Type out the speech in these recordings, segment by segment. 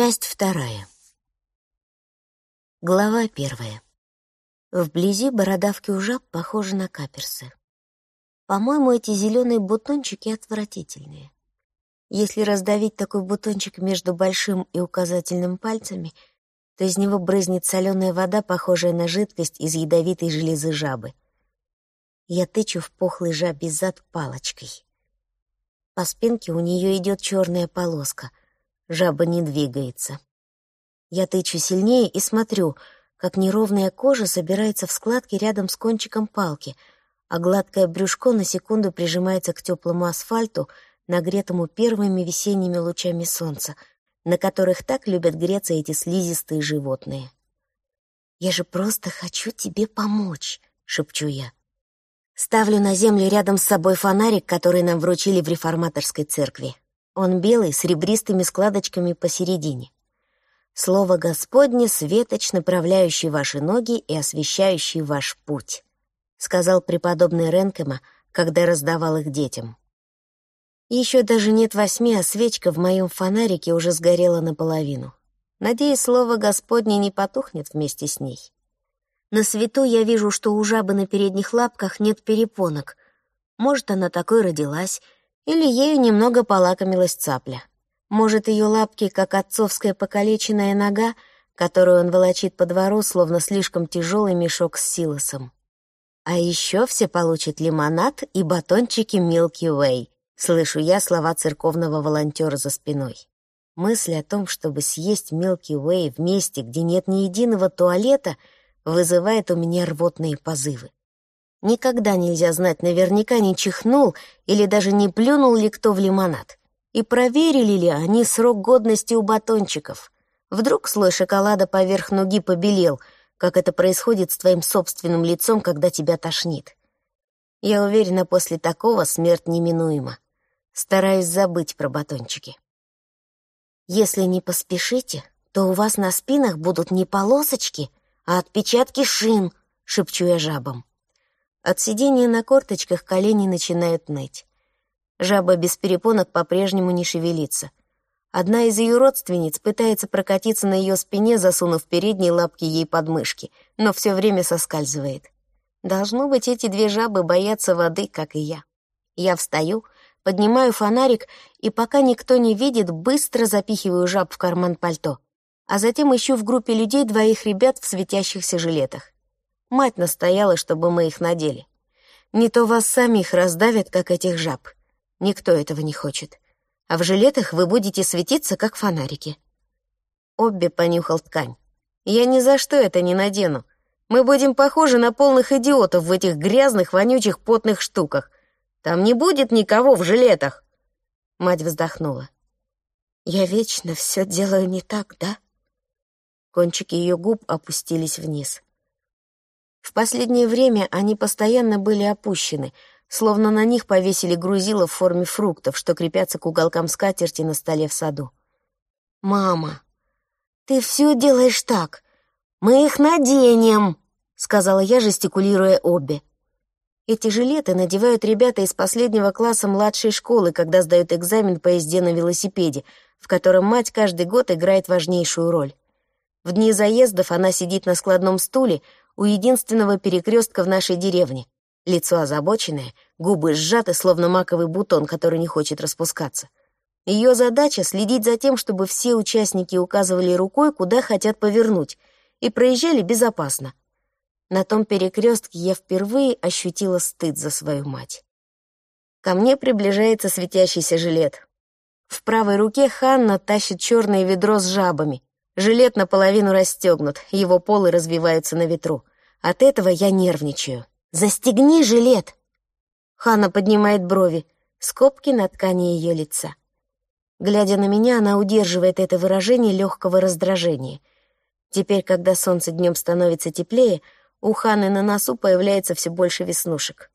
Часть вторая. Глава первая. Вблизи бородавки у жаб похожи на каперсы. По-моему, эти зеленые бутончики отвратительные. Если раздавить такой бутончик между большим и указательным пальцами, то из него брызнет соленая вода, похожая на жидкость из ядовитой железы жабы. Я тычу в пухлый жабий зад палочкой. По спинке у нее идет черная полоска — Жаба не двигается. Я тычу сильнее и смотрю, как неровная кожа собирается в складки рядом с кончиком палки, а гладкое брюшко на секунду прижимается к теплому асфальту, нагретому первыми весенними лучами солнца, на которых так любят греться эти слизистые животные. «Я же просто хочу тебе помочь», — шепчу я. Ставлю на землю рядом с собой фонарик, который нам вручили в реформаторской церкви. Он белый, с ребристыми складочками посередине. Слово Господне — светоч, направляющий ваши ноги и освещающий ваш путь», — сказал преподобный Ренкема, когда раздавал их детям. Еще даже нет восьми, а свечка в моем фонарике уже сгорела наполовину. Надеюсь, слово Господне не потухнет вместе с ней. На свету я вижу, что у жабы на передних лапках нет перепонок. Может, она такой родилась — или ею немного полакомилась цапля. Может, ее лапки, как отцовская покалеченная нога, которую он волочит по двору, словно слишком тяжелый мешок с силосом. А еще все получат лимонад и батончики Milky Way. Слышу я слова церковного волонтера за спиной. Мысль о том, чтобы съесть Milky Way в месте, где нет ни единого туалета, вызывает у меня рвотные позывы. Никогда нельзя знать наверняка, не чихнул или даже не плюнул ли кто в лимонад. И проверили ли они срок годности у батончиков. Вдруг слой шоколада поверх ноги побелел, как это происходит с твоим собственным лицом, когда тебя тошнит. Я уверена, после такого смерть неминуема. Стараюсь забыть про батончики. Если не поспешите, то у вас на спинах будут не полосочки, а отпечатки шин, шепчу я жабам. От сидения на корточках колени начинают ныть. Жаба без перепонок по-прежнему не шевелится. Одна из ее родственниц пытается прокатиться на ее спине, засунув передние лапки ей под мышки, но все время соскальзывает. Должно быть, эти две жабы боятся воды, как и я. Я встаю, поднимаю фонарик и, пока никто не видит, быстро запихиваю жаб в карман пальто, а затем ищу в группе людей двоих ребят в светящихся жилетах. Мать настояла, чтобы мы их надели. Не то вас самих раздавят, как этих жаб. Никто этого не хочет. А в жилетах вы будете светиться, как фонарики. Обби понюхал ткань. Я ни за что это не надену. Мы будем похожи на полных идиотов в этих грязных, вонючих, потных штуках. Там не будет никого в жилетах. Мать вздохнула. Я вечно все делаю не так, да? Кончики ее губ опустились вниз. В последнее время они постоянно были опущены, словно на них повесили грузило в форме фруктов, что крепятся к уголкам скатерти на столе в саду. «Мама, ты все делаешь так. Мы их наденем», — сказала я, жестикулируя обе. Эти жилеты надевают ребята из последнего класса младшей школы, когда сдают экзамен по езде на велосипеде, в котором мать каждый год играет важнейшую роль. В дни заездов она сидит на складном стуле, у единственного перекрестка в нашей деревне. Лицо озабоченное, губы сжаты, словно маковый бутон, который не хочет распускаться. Ее задача — следить за тем, чтобы все участники указывали рукой, куда хотят повернуть, и проезжали безопасно. На том перекрестке я впервые ощутила стыд за свою мать. Ко мне приближается светящийся жилет. В правой руке Ханна тащит черное ведро с жабами. Жилет наполовину расстегнут, его полы развиваются на ветру. От этого я нервничаю. «Застегни жилет!» Ханна поднимает брови, скобки на ткани ее лица. Глядя на меня, она удерживает это выражение легкого раздражения. Теперь, когда солнце днем становится теплее, у Ханы на носу появляется все больше веснушек.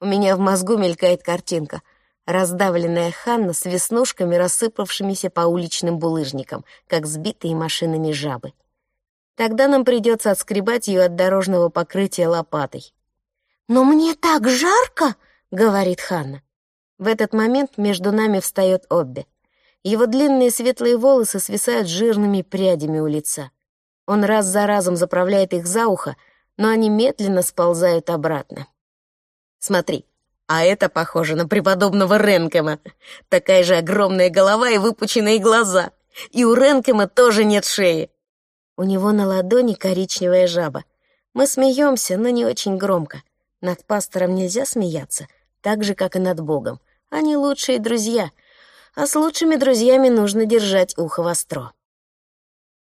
У меня в мозгу мелькает картинка — раздавленная Ханна с веснушками, рассыпавшимися по уличным булыжникам, как сбитые машинами жабы. Тогда нам придется отскребать ее от дорожного покрытия лопатой. «Но мне так жарко!» — говорит Ханна. В этот момент между нами встает Обби. Его длинные светлые волосы свисают жирными прядями у лица. Он раз за разом заправляет их за ухо, но они медленно сползают обратно. «Смотри, а это похоже на преподобного Ренкема. Такая же огромная голова и выпученные глаза. И у Ренкема тоже нет шеи. У него на ладони коричневая жаба. Мы смеемся, но не очень громко. Над пастором нельзя смеяться, так же, как и над Богом. Они лучшие друзья, а с лучшими друзьями нужно держать ухо востро.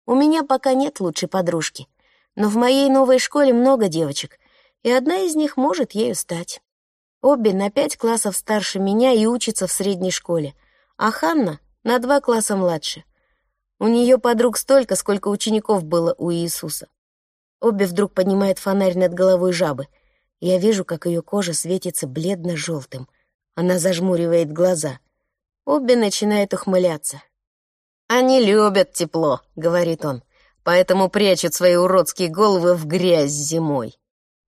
У меня пока нет лучшей подружки, но в моей новой школе много девочек, и одна из них может ею стать. Обе на пять классов старше меня и учится в средней школе, а Ханна на два класса младше. У нее подруг столько, сколько учеников было у Иисуса. Обе вдруг поднимает фонарь над головой жабы. Я вижу, как ее кожа светится бледно-желтым. Она зажмуривает глаза. Обе начинают ухмыляться. «Они любят тепло», — говорит он, «поэтому прячут свои уродские головы в грязь зимой».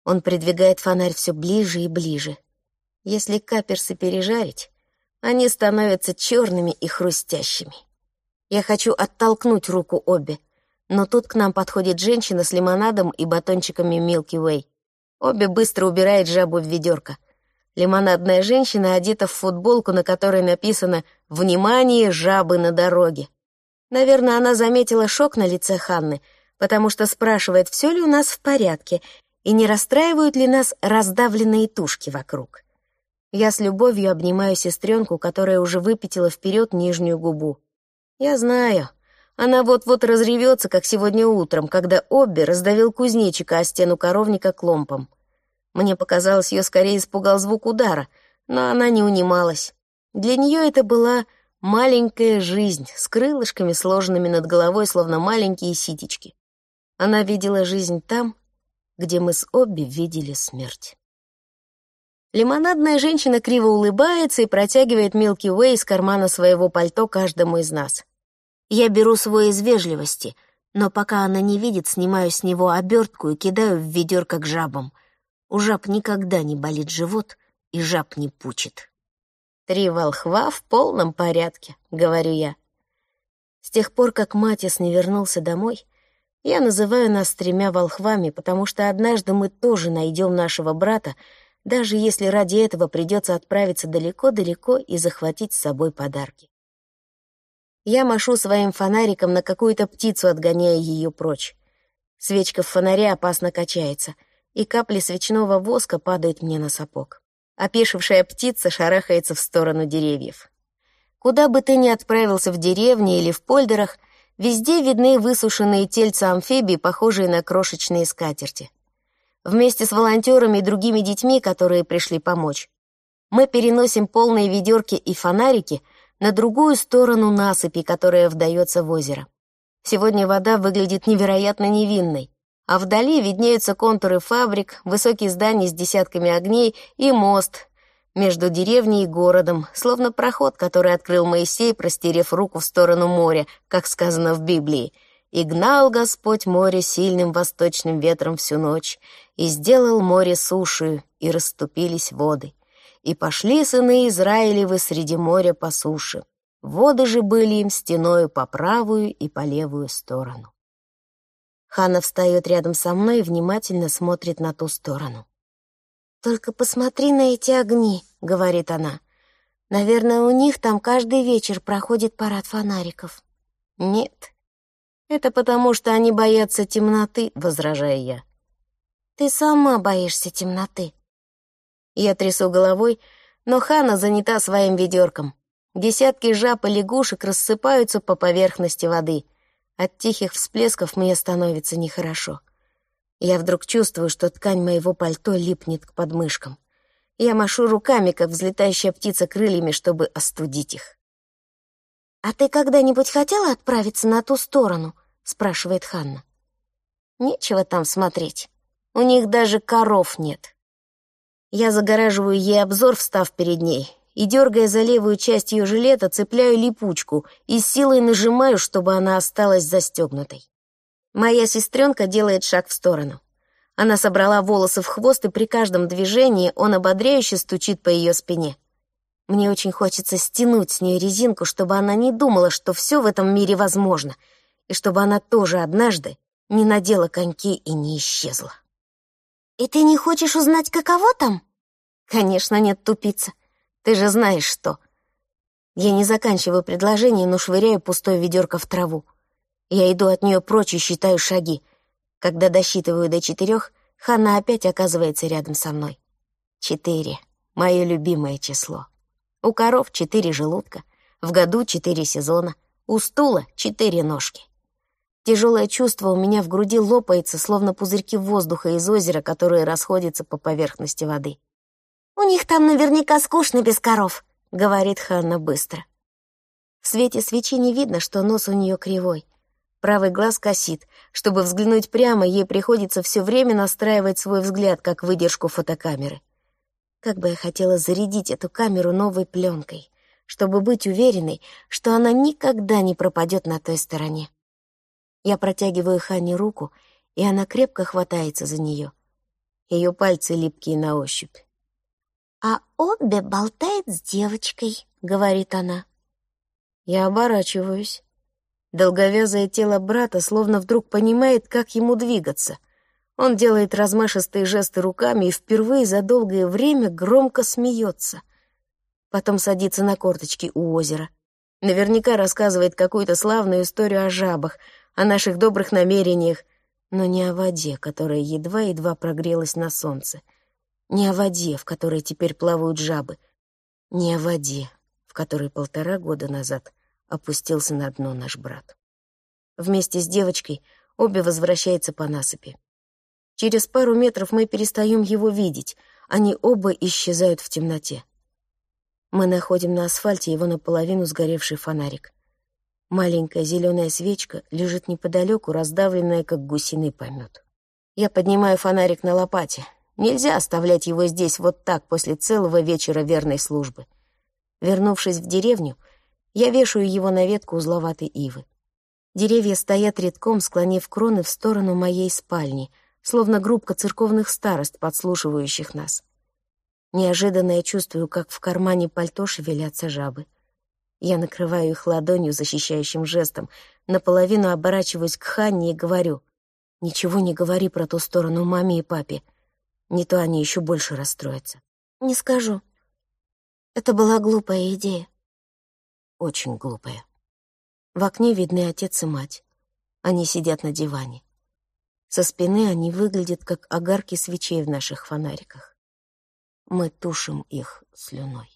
Он придвигает фонарь все ближе и ближе. Если каперсы пережарить, они становятся черными и хрустящими. Я хочу оттолкнуть руку Обе, но тут к нам подходит женщина с лимонадом и батончиками Milky Way. Обе быстро убирает жабу в ведерко. Лимонадная женщина одета в футболку, на которой написано «Внимание, жабы на дороге». Наверное, она заметила шок на лице Ханны, потому что спрашивает, все ли у нас в порядке и не расстраивают ли нас раздавленные тушки вокруг. Я с любовью обнимаю сестренку, которая уже выпятила вперед нижнюю губу. Я знаю, она вот-вот разревется, как сегодня утром, когда Обби раздавил кузнечика о стену коровника кломпом. Мне показалось, ее скорее испугал звук удара, но она не унималась. Для нее это была маленькая жизнь с крылышками, сложенными над головой, словно маленькие ситечки. Она видела жизнь там, где мы с Обби видели смерть. Лимонадная женщина криво улыбается и протягивает Милки Уэй из кармана своего пальто каждому из нас. Я беру свой из вежливости, но пока она не видит, снимаю с него обертку и кидаю в ведерко к жабам. У жаб никогда не болит живот, и жаб не пучит. «Три волхва в полном порядке», — говорю я. С тех пор, как Матис не вернулся домой, я называю нас тремя волхвами, потому что однажды мы тоже найдем нашего брата, даже если ради этого придется отправиться далеко-далеко и захватить с собой подарки. Я машу своим фонариком на какую-то птицу, отгоняя ее прочь. Свечка в фонаре опасно качается, и капли свечного воска падают мне на сапог. Опешившая птица шарахается в сторону деревьев. Куда бы ты ни отправился в деревне или в польдерах, везде видны высушенные тельца амфибий, похожие на крошечные скатерти вместе с волонтерами и другими детьми, которые пришли помочь. Мы переносим полные ведерки и фонарики на другую сторону насыпи, которая вдается в озеро. Сегодня вода выглядит невероятно невинной, а вдали виднеются контуры фабрик, высокие здания с десятками огней и мост между деревней и городом, словно проход, который открыл Моисей, простерев руку в сторону моря, как сказано в Библии — и гнал Господь море сильным восточным ветром всю ночь, и сделал море сушею, и расступились воды. И пошли сыны Израилевы среди моря по суше. Воды же были им стеною по правую и по левую сторону. Хана встает рядом со мной и внимательно смотрит на ту сторону. «Только посмотри на эти огни», — говорит она. «Наверное, у них там каждый вечер проходит парад фонариков». «Нет, «Это потому, что они боятся темноты», — возражаю я. «Ты сама боишься темноты». Я трясу головой, но Хана занята своим ведерком. Десятки жаб и лягушек рассыпаются по поверхности воды. От тихих всплесков мне становится нехорошо. Я вдруг чувствую, что ткань моего пальто липнет к подмышкам. Я машу руками, как взлетающая птица крыльями, чтобы остудить их. «А ты когда-нибудь хотела отправиться на ту сторону?» — спрашивает Ханна. «Нечего там смотреть. У них даже коров нет». Я загораживаю ей обзор, встав перед ней, и, дергая за левую часть ее жилета, цепляю липучку и силой нажимаю, чтобы она осталась застегнутой. Моя сестренка делает шаг в сторону. Она собрала волосы в хвост, и при каждом движении он ободряюще стучит по ее спине. Мне очень хочется стянуть с нее резинку, чтобы она не думала, что все в этом мире возможно, и чтобы она тоже однажды не надела коньки и не исчезла. «И ты не хочешь узнать, каково там?» «Конечно нет, тупица. Ты же знаешь, что...» Я не заканчиваю предложение, но швыряю пустое ведерко в траву. Я иду от нее прочь и считаю шаги. Когда досчитываю до четырех, Ханна опять оказывается рядом со мной. Четыре — мое любимое число. У коров четыре желудка, в году четыре сезона, у стула четыре ножки. Тяжелое чувство у меня в груди лопается, словно пузырьки воздуха из озера, которые расходятся по поверхности воды. «У них там наверняка скучно без коров», — говорит Ханна быстро. В свете свечи не видно, что нос у нее кривой. Правый глаз косит. Чтобы взглянуть прямо, ей приходится все время настраивать свой взгляд, как выдержку фотокамеры. Как бы я хотела зарядить эту камеру новой пленкой, чтобы быть уверенной, что она никогда не пропадет на той стороне. Я протягиваю Хане руку, и она крепко хватается за нее. Ее пальцы липкие на ощупь. «А обе болтает с девочкой», — говорит она. Я оборачиваюсь. Долговязое тело брата словно вдруг понимает, как ему двигаться. Он делает размашистые жесты руками и впервые за долгое время громко смеется. Потом садится на корточки у озера. Наверняка рассказывает какую-то славную историю о жабах, о наших добрых намерениях, но не о воде, которая едва-едва прогрелась на солнце, не о воде, в которой теперь плавают жабы, не о воде, в которой полтора года назад опустился на дно наш брат. Вместе с девочкой обе возвращаются по насыпи. Через пару метров мы перестаем его видеть, они оба исчезают в темноте. Мы находим на асфальте его наполовину сгоревший фонарик. Маленькая зеленая свечка лежит неподалеку, раздавленная, как гусиный помет. Я поднимаю фонарик на лопате. Нельзя оставлять его здесь вот так после целого вечера верной службы. Вернувшись в деревню, я вешаю его на ветку узловатой ивы. Деревья стоят редком, склонив кроны в сторону моей спальни, словно группка церковных старост, подслушивающих нас. Неожиданно я чувствую, как в кармане пальто шевелятся жабы. Я накрываю их ладонью, защищающим жестом, наполовину оборачиваюсь к Ханне и говорю, «Ничего не говори про ту сторону маме и папе. Не то они еще больше расстроятся». «Не скажу. Это была глупая идея очень глупая. В окне видны отец и мать. Они сидят на диване. Со спины они выглядят, как огарки свечей в наших фонариках. Мы тушим их слюной.